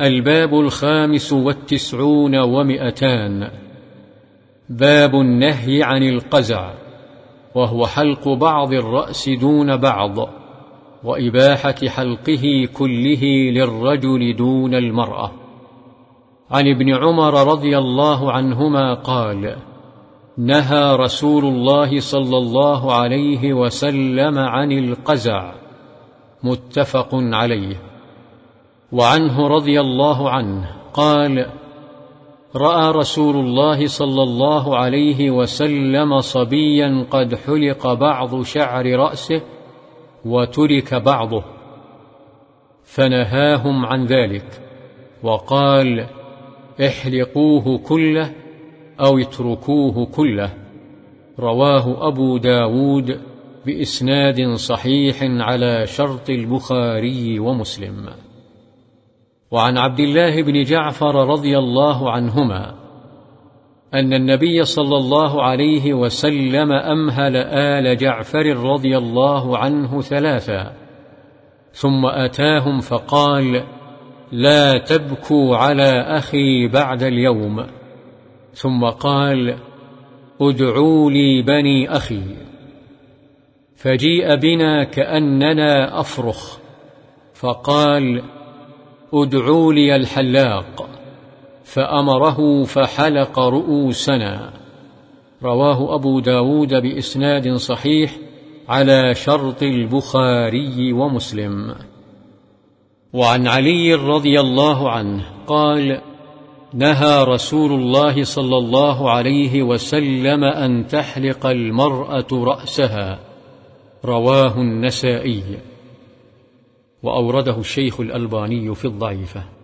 الباب الخامس والتسعون ومئتان. باب النهي عن القزع وهو حلق بعض الرأس دون بعض وإباحة حلقه كله للرجل دون المرأة. عن ابن عمر رضي الله عنهما قال نهى رسول الله صلى الله عليه وسلم عن القزع متفق عليه. وعنه رضي الله عنه قال رأى رسول الله صلى الله عليه وسلم صبيا قد حلق بعض شعر رأسه وترك بعضه فنهاهم عن ذلك وقال احلقوه كله أو اتركوه كله رواه أبو داود بإسناد صحيح على شرط البخاري ومسلم. وعن عبد الله بن جعفر رضي الله عنهما أن النبي صلى الله عليه وسلم أمهل آل جعفر رضي الله عنه ثلاثا ثم أتاهم فقال لا تبكوا على أخي بعد اليوم. ثم قال ادعوا لي بني أخي. فجيء بنا كأننا أفرخ فقال ادعوا لي الحلاق فأمره فحلق رؤوسنا. رواه أبو داود بإسناد صحيح على شرط البخاري ومسلم. وعن علي رضي الله عنه قال نهى رسول الله صلى الله عليه وسلم أن تحلق المرأة رأسها. رواه النسائي. وأورده الشيخ الألباني في الضعيفة.